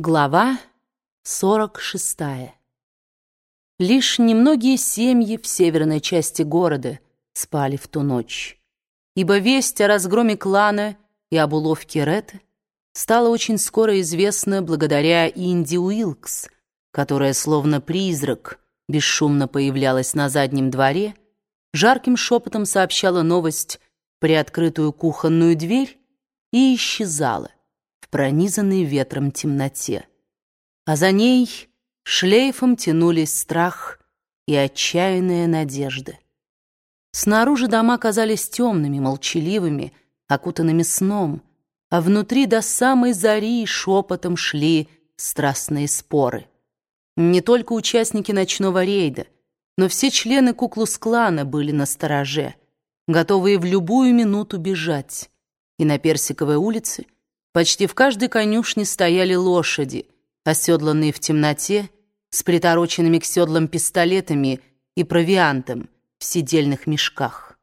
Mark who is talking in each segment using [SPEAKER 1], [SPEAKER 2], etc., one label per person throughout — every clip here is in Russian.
[SPEAKER 1] Глава 46. Лишь немногие семьи в северной части города спали в ту ночь, ибо весть о разгроме клана и об уловке Ретта стала очень скоро известна благодаря Инди Уилкс, которая, словно призрак, бесшумно появлялась на заднем дворе, жарким шепотом сообщала новость в приоткрытую кухонную дверь и исчезала пронизанной ветром темноте. А за ней шлейфом тянулись страх и отчаянная надежда. Снаружи дома казались темными, молчаливыми, окутанными сном, а внутри до самой зари шепотом шли страстные споры. Не только участники ночного рейда, но все члены куклус-клана были на стороже, готовые в любую минуту бежать. И на Персиковой улице Почти в каждой конюшне стояли лошади, оседланные в темноте, с притороченными к седлам пистолетами и провиантом в сидельных мешках.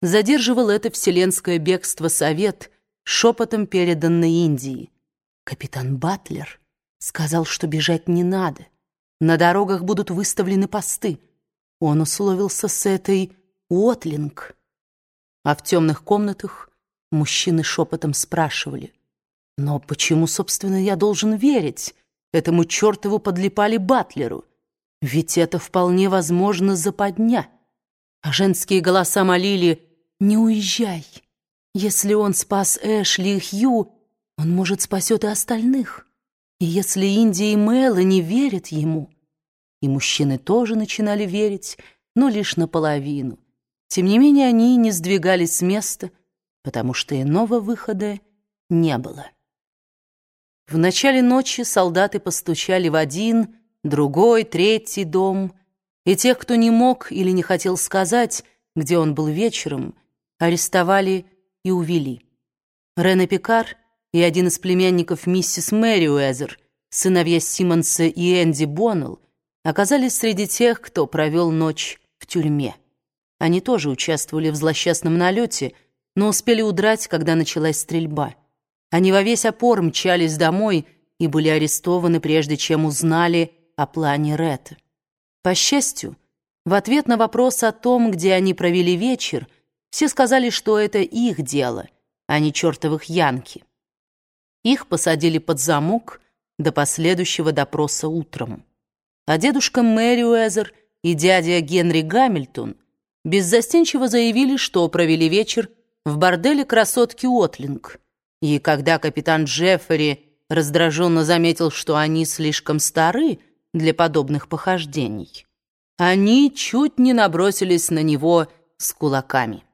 [SPEAKER 1] Задерживал это вселенское бегство совет, шепотом переданный Индии. Капитан Батлер сказал, что бежать не надо. На дорогах будут выставлены посты. Он условился с этой Уотлинг. А в темных комнатах мужчины шепотом спрашивали — но почему, собственно, я должен верить этому чертову подлипали Батлеру? Ведь это вполне возможно западня. А женские голоса молили «Не уезжай». Если он спас Эшли и Хью, он, может, спасет и остальных. И если Индия и Мэла не верят ему, и мужчины тоже начинали верить, но лишь наполовину. Тем не менее, они не сдвигались с места, потому что иного выхода не было. В начале ночи солдаты постучали в один, другой, третий дом, и тех, кто не мог или не хотел сказать, где он был вечером, арестовали и увели. Рене Пикар и один из племянников миссис Мэри Уэзер, сыновья Симмонса и Энди Боннелл, оказались среди тех, кто провел ночь в тюрьме. Они тоже участвовали в злосчастном налете, но успели удрать, когда началась стрельба. Они во весь опор мчались домой и были арестованы, прежде чем узнали о плане Ретта. По счастью, в ответ на вопрос о том, где они провели вечер, все сказали, что это их дело, а не чертовых янки. Их посадили под замок до последующего допроса утром. А дедушка Мэри Уэзер и дядя Генри Гамильтон беззастенчиво заявили, что провели вечер в борделе красотки Отлинг, и когда капитан Джеффери раздраженно заметил, что они слишком стары для подобных похождений, они чуть не набросились на него с кулаками.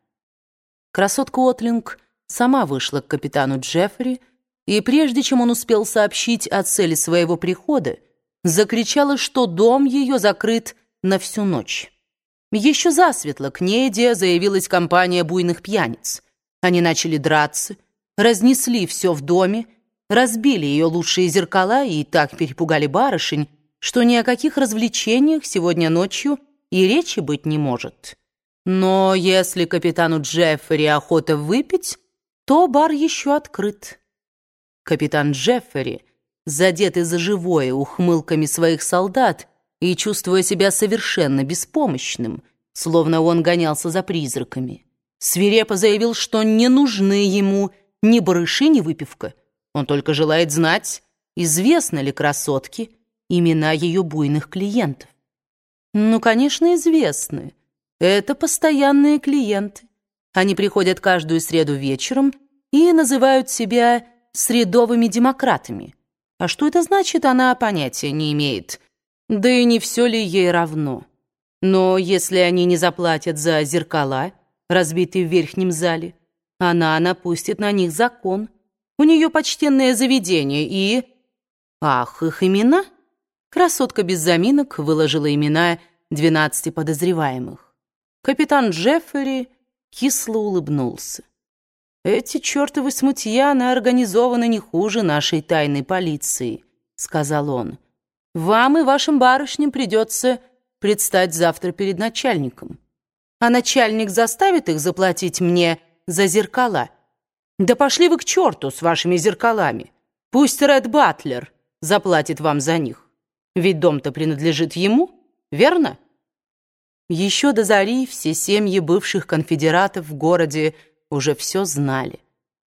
[SPEAKER 1] Красотка Отлинг сама вышла к капитану Джеффри, и прежде чем он успел сообщить о цели своего прихода, закричала, что дом ее закрыт на всю ночь. Еще засветло к Нейде заявилась компания буйных пьяниц. Они начали драться, разнесли все в доме, разбили ее лучшие зеркала и так перепугали барышень, что ни о каких развлечениях сегодня ночью и речи быть не может. Но если капитану Джеффери охота выпить, то бар еще открыт. Капитан Джеффери, задетый за живое ухмылками своих солдат и чувствуя себя совершенно беспомощным, словно он гонялся за призраками, свирепо заявил, что не нужны ему ни барыши, ни выпивка. Он только желает знать, известны ли красотке имена ее буйных клиентов. Ну, конечно, известны. Это постоянные клиенты. Они приходят каждую среду вечером и называют себя средовыми демократами. А что это значит, она понятия не имеет. Да и не все ли ей равно. Но если они не заплатят за зеркала, разбитые в верхнем зале, она напустит на них закон. У нее почтенное заведение и... Ах, их имена? Красотка без заминок выложила имена двенадцати подозреваемых. Капитан Джеффери кисло улыбнулся. «Эти чертовы смутьяны организованы не хуже нашей тайной полиции», — сказал он. «Вам и вашим барышням придется предстать завтра перед начальником. А начальник заставит их заплатить мне за зеркала. Да пошли вы к черту с вашими зеркалами. Пусть Ред Батлер заплатит вам за них. Ведь дом-то принадлежит ему, верно? Еще до зари все семьи бывших конфедератов в городе уже все знали.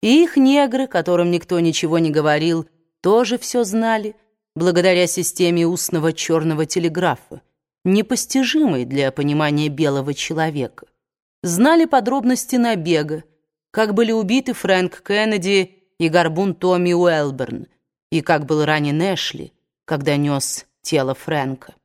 [SPEAKER 1] И их негры, которым никто ничего не говорил, тоже все знали, благодаря системе устного черного телеграфа, непостижимой для понимания белого человека. Знали подробности набега, как были убиты Фрэнк Кеннеди и горбун Томми Уэлберн, и как был ранен Эшли, когда нес тело Фрэнка.